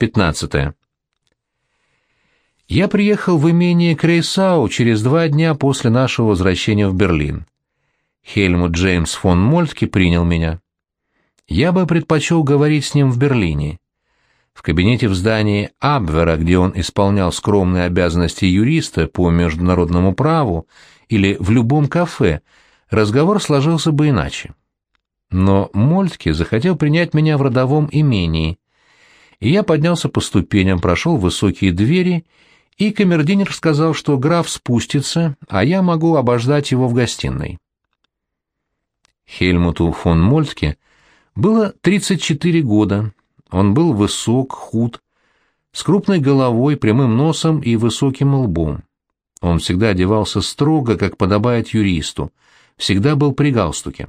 15. Я приехал в имение Крейсау через два дня после нашего возвращения в Берлин. Хельмут Джеймс фон Мольтке принял меня. Я бы предпочел говорить с ним в Берлине. В кабинете в здании Абвера, где он исполнял скромные обязанности юриста по международному праву, или в любом кафе, разговор сложился бы иначе. Но Мольтке захотел принять меня в родовом имении, и я поднялся по ступеням, прошел высокие двери, и камердинер сказал, что граф спустится, а я могу обождать его в гостиной. Хельмуту фон Мольтке было 34 года, он был высок, худ, с крупной головой, прямым носом и высоким лбом. Он всегда одевался строго, как подобает юристу, всегда был при галстуке.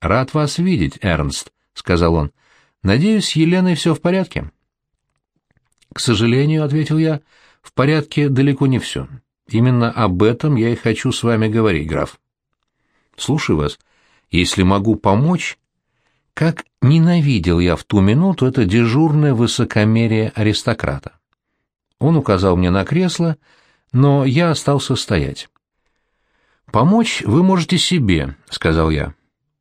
«Рад вас видеть, Эрнст», — сказал он. «Надеюсь, с Еленой все в порядке?» «К сожалению», — ответил я, — «в порядке далеко не все. Именно об этом я и хочу с вами говорить, граф». «Слушаю вас. Если могу помочь...» Как ненавидел я в ту минуту это дежурное высокомерие аристократа. Он указал мне на кресло, но я остался стоять. «Помочь вы можете себе», — сказал я.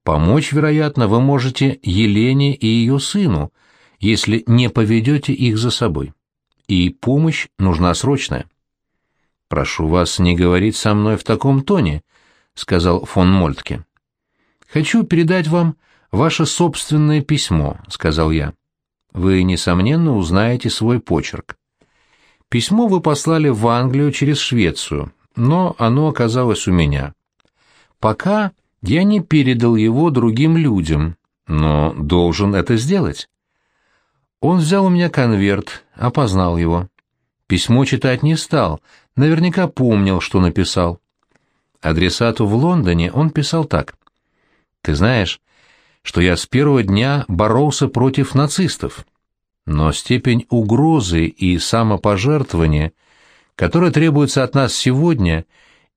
«Помочь, вероятно, вы можете Елене и ее сыну, если не поведете их за собой. И помощь нужна срочная». «Прошу вас не говорить со мной в таком тоне», — сказал фон Мольтке. «Хочу передать вам ваше собственное письмо», — сказал я. «Вы, несомненно, узнаете свой почерк». Письмо вы послали в Англию через Швецию, но оно оказалось у меня. Пока я не передал его другим людям, но должен это сделать. Он взял у меня конверт, опознал его. Письмо читать не стал, наверняка помнил, что написал. Адресату в Лондоне он писал так. «Ты знаешь, что я с первого дня боролся против нацистов. Но степень угрозы и самопожертвования, которая требуется от нас сегодня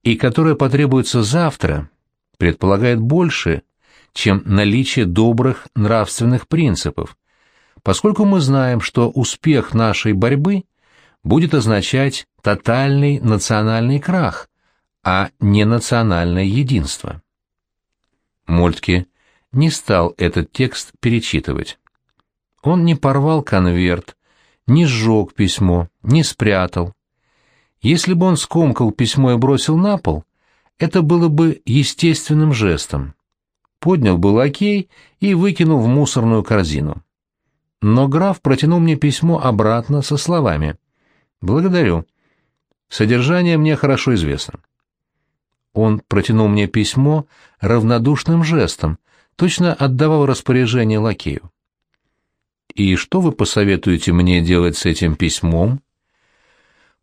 и которая потребуется завтра, предполагает больше, чем наличие добрых нравственных принципов, поскольку мы знаем, что успех нашей борьбы будет означать тотальный национальный крах, а не национальное единство. Мольтке не стал этот текст перечитывать. Он не порвал конверт, не сжег письмо, не спрятал. Если бы он скомкал письмо и бросил на пол, это было бы естественным жестом. Поднял бы лакей и выкинул в мусорную корзину. Но граф протянул мне письмо обратно со словами «Благодарю. Содержание мне хорошо известно». Он протянул мне письмо равнодушным жестом, точно отдавал распоряжение лакею. «И что вы посоветуете мне делать с этим письмом?»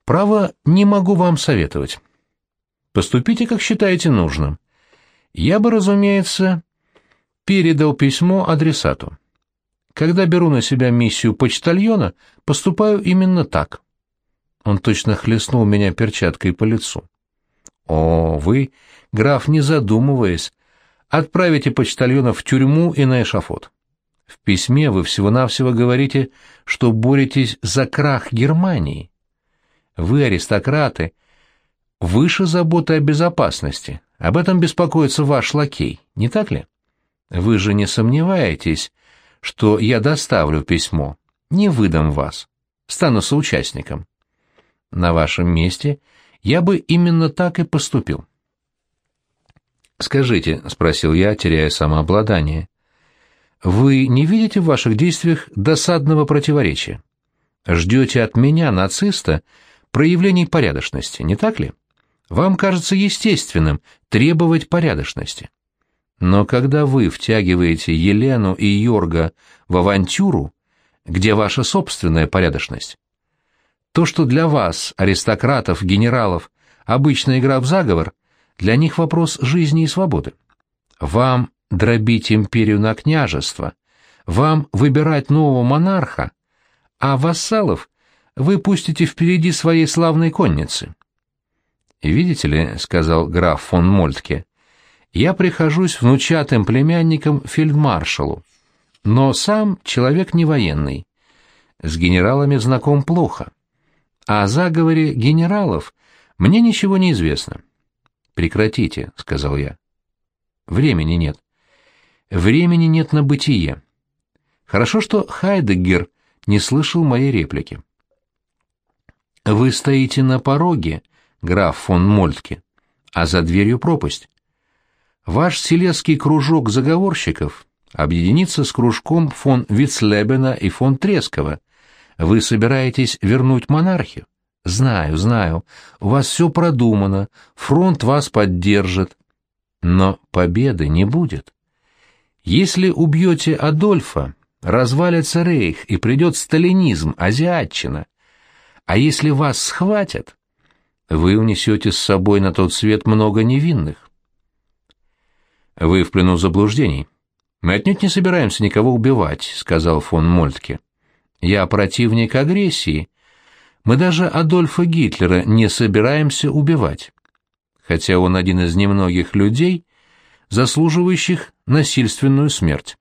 «Право, не могу вам советовать. Поступите, как считаете нужным. Я бы, разумеется, передал письмо адресату. Когда беру на себя миссию почтальона, поступаю именно так». Он точно хлестнул меня перчаткой по лицу. «О, вы, граф, не задумываясь, отправите почтальона в тюрьму и на эшафот. В письме вы всего-навсего говорите, что боретесь за крах Германии. Вы, аристократы, выше заботы о безопасности. Об этом беспокоится ваш лакей, не так ли? Вы же не сомневаетесь, что я доставлю письмо, не выдам вас, стану соучастником. На вашем месте я бы именно так и поступил. «Скажите», — спросил я, теряя самообладание, — «вы не видите в ваших действиях досадного противоречия? Ждете от меня, нациста, проявлений порядочности, не так ли? Вам кажется естественным требовать порядочности. Но когда вы втягиваете Елену и Йорга в авантюру, где ваша собственная порядочность? То, что для вас, аристократов, генералов, обычная игра в заговор — для них вопрос жизни и свободы. Вам дробить империю на княжество, вам выбирать нового монарха, а вассалов вы пустите впереди своей славной конницы. «Видите ли», — сказал граф фон Мольтке, — «я прихожусь внучатым племянником фельдмаршалу, но сам человек не военный. с генералами знаком плохо. А о заговоре генералов мне ничего не известно. «Прекратите», — сказал я. «Времени нет. Времени нет на бытие. Хорошо, что Хайдеггер не слышал моей реплики. Вы стоите на пороге, граф фон Мольтке, а за дверью пропасть. Ваш селезский кружок заговорщиков объединится с кружком фон Вицлебена и фон Трескова. Вы собираетесь вернуть монархию? Знаю, знаю, у вас все продумано, фронт вас поддержит. Но победы не будет. Если убьете Адольфа, развалится рейх и придет сталинизм, азиатчина. А если вас схватят, вы унесете с собой на тот свет много невинных. Вы в плену заблуждений. Мы отнюдь не собираемся никого убивать, сказал фон Мольтке. Я противник агрессии. Мы даже Адольфа Гитлера не собираемся убивать. Хотя он один из немногих людей, заслуживающих насильственную смерть.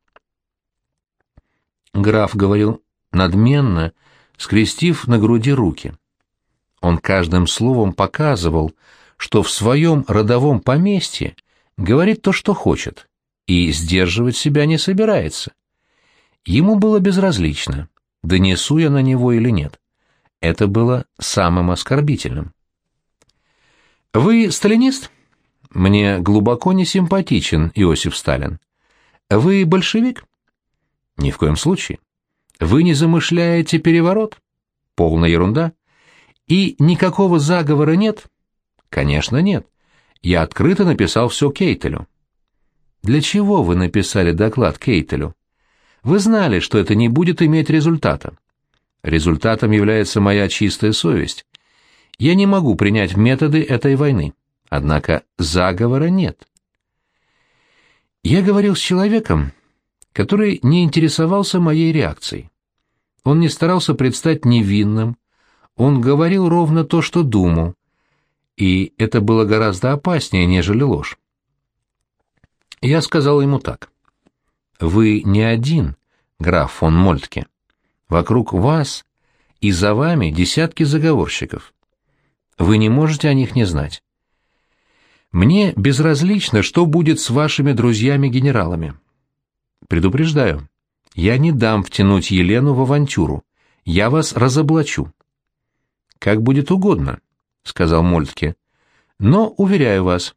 Граф говорил надменно, скрестив на груди руки. Он каждым словом показывал, что в своем родовом поместье говорит то, что хочет, и сдерживать себя не собирается. Ему было безразлично, донесу я на него или нет. Это было самым оскорбительным. «Вы сталинист?» «Мне глубоко не симпатичен Иосиф Сталин. Вы большевик?» «Ни в коем случае. Вы не замышляете переворот?» «Полная ерунда. И никакого заговора нет?» «Конечно, нет. Я открыто написал все Кейтелю». «Для чего вы написали доклад Кейтелю? Вы знали, что это не будет иметь результата. Результатом является моя чистая совесть. Я не могу принять методы этой войны. Однако заговора нет. Я говорил с человеком, который не интересовался моей реакцией. Он не старался предстать невинным, он говорил ровно то, что думал, и это было гораздо опаснее, нежели ложь. Я сказал ему так. «Вы не один, граф фон Мольтке. Вокруг вас и за вами десятки заговорщиков. Вы не можете о них не знать. Мне безразлично, что будет с вашими друзьями-генералами. Предупреждаю, я не дам втянуть Елену в авантюру. Я вас разоблачу. Как будет угодно, сказал Мольтке. Но уверяю вас,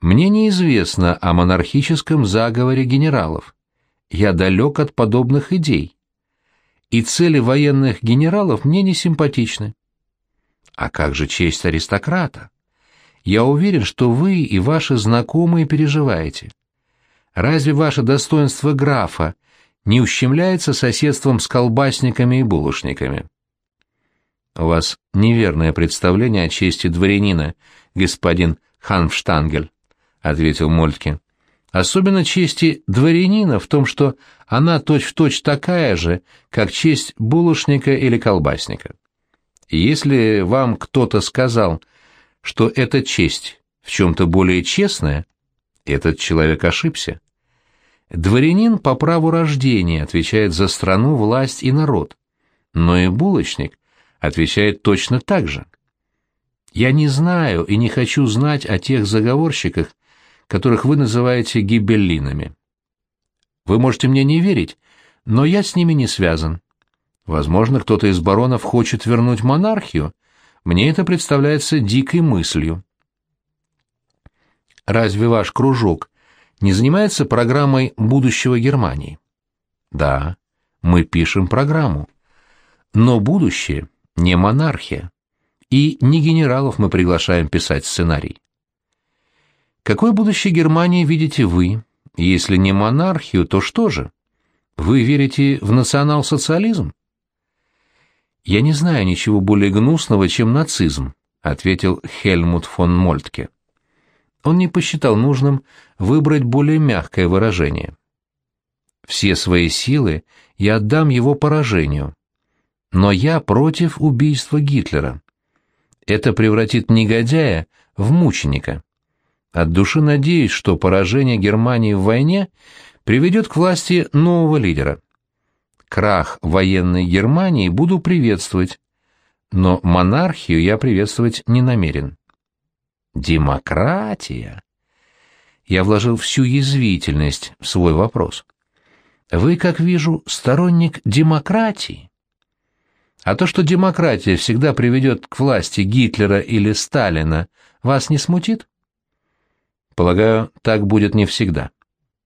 мне неизвестно о монархическом заговоре генералов. Я далек от подобных идей. И цели военных генералов мне не симпатичны. А как же честь аристократа? Я уверен, что вы и ваши знакомые переживаете. Разве ваше достоинство графа не ущемляется соседством с колбасниками и булочниками? У вас неверное представление о чести дворянина, господин Ханфштангель, ответил Мольтке. Особенно чести дворянина в том, что она точь-в-точь точь такая же, как честь булочника или колбасника. Если вам кто-то сказал, что эта честь в чем-то более честная, этот человек ошибся. Дворянин по праву рождения отвечает за страну, власть и народ, но и булочник отвечает точно так же. Я не знаю и не хочу знать о тех заговорщиках, которых вы называете гибеллинами. Вы можете мне не верить, но я с ними не связан. Возможно, кто-то из баронов хочет вернуть монархию. Мне это представляется дикой мыслью. Разве ваш кружок не занимается программой будущего Германии? Да, мы пишем программу. Но будущее не монархия. И не генералов мы приглашаем писать сценарий. Какое будущее Германии видите вы? Если не монархию, то что же? Вы верите в национал-социализм? «Я не знаю ничего более гнусного, чем нацизм», — ответил Хельмут фон Мольтке. Он не посчитал нужным выбрать более мягкое выражение. «Все свои силы я отдам его поражению. Но я против убийства Гитлера. Это превратит негодяя в мученика. От души надеюсь, что поражение Германии в войне приведет к власти нового лидера. крах военной Германии буду приветствовать, но монархию я приветствовать не намерен. Демократия? Я вложил всю язвительность в свой вопрос. Вы, как вижу, сторонник демократии. А то, что демократия всегда приведет к власти Гитлера или Сталина, вас не смутит? Полагаю, так будет не всегда.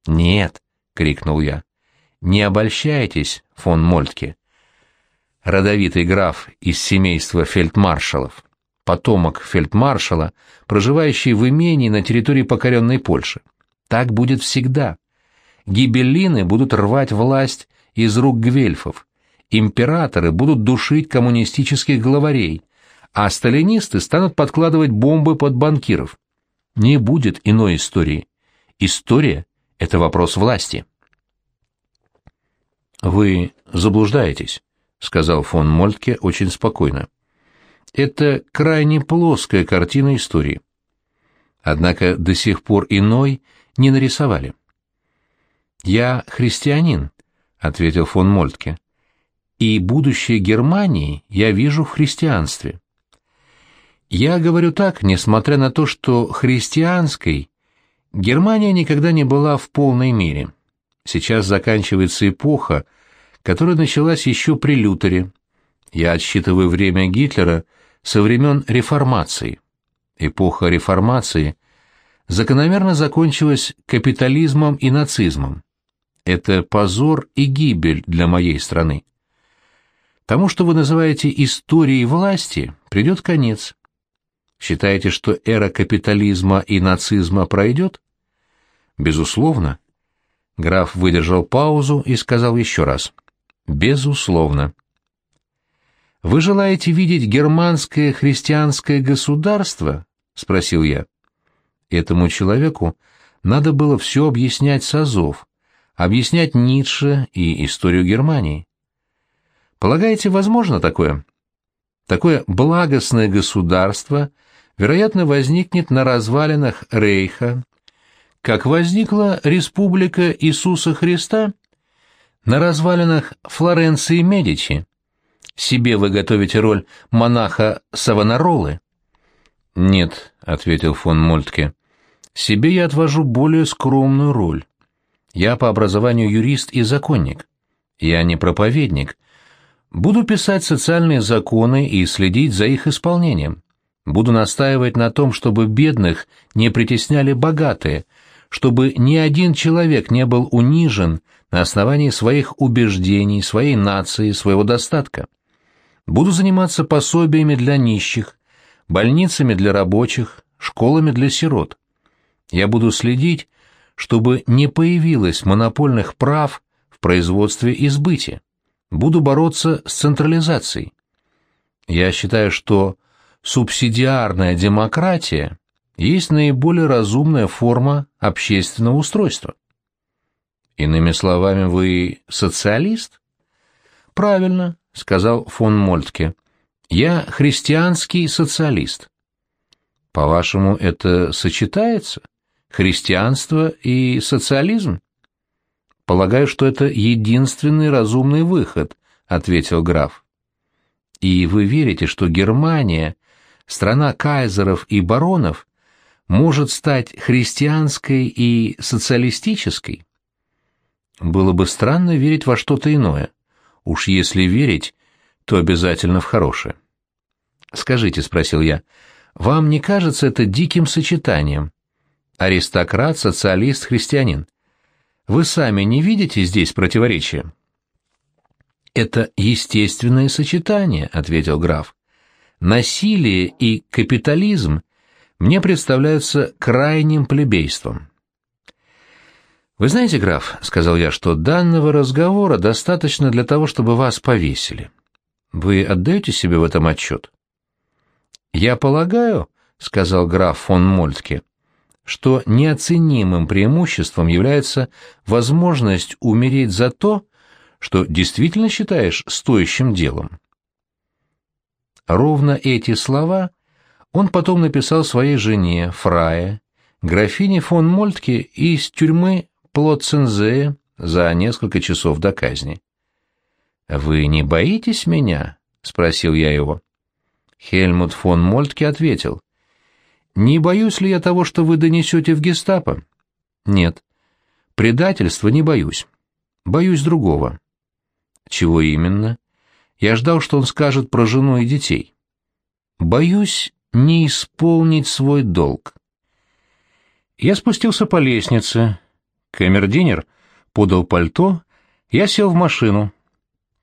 Нет, крикнул я. Не обольщайтесь, фон Мольтке. Родовитый граф из семейства фельдмаршалов, потомок фельдмаршала, проживающий в имении на территории покоренной Польши. Так будет всегда. Гибеллины будут рвать власть из рук гвельфов, императоры будут душить коммунистических главарей, а сталинисты станут подкладывать бомбы под банкиров. Не будет иной истории. История — это вопрос власти. «Вы заблуждаетесь», — сказал фон Мольтке очень спокойно. «Это крайне плоская картина истории. Однако до сих пор иной не нарисовали». «Я христианин», — ответил фон Мольтке и будущее Германии я вижу в христианстве. Я говорю так, несмотря на то, что христианской Германия никогда не была в полной мере. Сейчас заканчивается эпоха, которая началась еще при Лютере. Я отсчитываю время Гитлера со времен реформации. Эпоха реформации закономерно закончилась капитализмом и нацизмом. Это позор и гибель для моей страны. Тому, что вы называете историей власти, придет конец. Считаете, что эра капитализма и нацизма пройдет? Безусловно. Граф выдержал паузу и сказал еще раз. Безусловно. Вы желаете видеть германское христианское государство? Спросил я. Этому человеку надо было все объяснять с азов, объяснять Ницше и историю Германии. Полагаете, возможно такое? Такое благостное государство, вероятно, возникнет на развалинах Рейха, как возникла Республика Иисуса Христа на развалинах Флоренции Медичи. Себе вы готовите роль монаха Савонаролы? Нет, ответил фон Мольтке. Себе я отвожу более скромную роль. Я по образованию юрист и законник. Я не проповедник, Буду писать социальные законы и следить за их исполнением. Буду настаивать на том, чтобы бедных не притесняли богатые, чтобы ни один человек не был унижен на основании своих убеждений, своей нации, своего достатка. Буду заниматься пособиями для нищих, больницами для рабочих, школами для сирот. Я буду следить, чтобы не появилось монопольных прав в производстве и сбыте буду бороться с централизацией. Я считаю, что субсидиарная демократия есть наиболее разумная форма общественного устройства. Иными словами, вы социалист? Правильно, сказал фон Мольтке. Я христианский социалист. По-вашему, это сочетается? Христианство и социализм? Полагаю, что это единственный разумный выход, ответил граф. И вы верите, что Германия, страна кайзеров и баронов, может стать христианской и социалистической? Было бы странно верить во что-то иное. Уж если верить, то обязательно в хорошее. Скажите, спросил я, вам не кажется это диким сочетанием? Аристократ, социалист, христианин. Вы сами не видите здесь противоречия? Это естественное сочетание, ответил граф. Насилие и капитализм мне представляются крайним плебейством. Вы знаете, граф, сказал я, что данного разговора достаточно для того, чтобы вас повесили. Вы отдаете себе в этом отчет? Я полагаю, сказал граф фон Мольтке, что неоценимым преимуществом является возможность умереть за то, что действительно считаешь стоящим делом. Ровно эти слова он потом написал своей жене, Фрае, графине фон Мольтке из тюрьмы Плотцензея за несколько часов до казни. «Вы не боитесь меня?» — спросил я его. Хельмут фон Мольтке ответил. «Не боюсь ли я того, что вы донесете в гестапо?» «Нет. Предательства не боюсь. Боюсь другого». «Чего именно?» Я ждал, что он скажет про жену и детей. «Боюсь не исполнить свой долг». Я спустился по лестнице. Камердинер подал пальто, я сел в машину.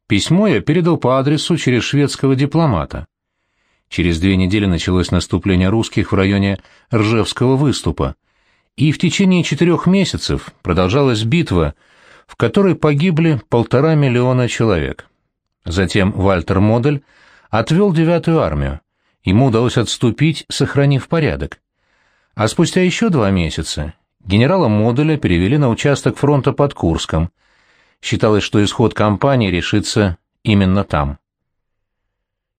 Письмо я передал по адресу через шведского дипломата. Через две недели началось наступление русских в районе Ржевского выступа, и в течение четырех месяцев продолжалась битва, в которой погибли полтора миллиона человек. Затем Вальтер Модель отвел девятую армию. Ему удалось отступить, сохранив порядок. А спустя еще два месяца генерала Моделя перевели на участок фронта под Курском – Считалось, что исход кампании решится именно там.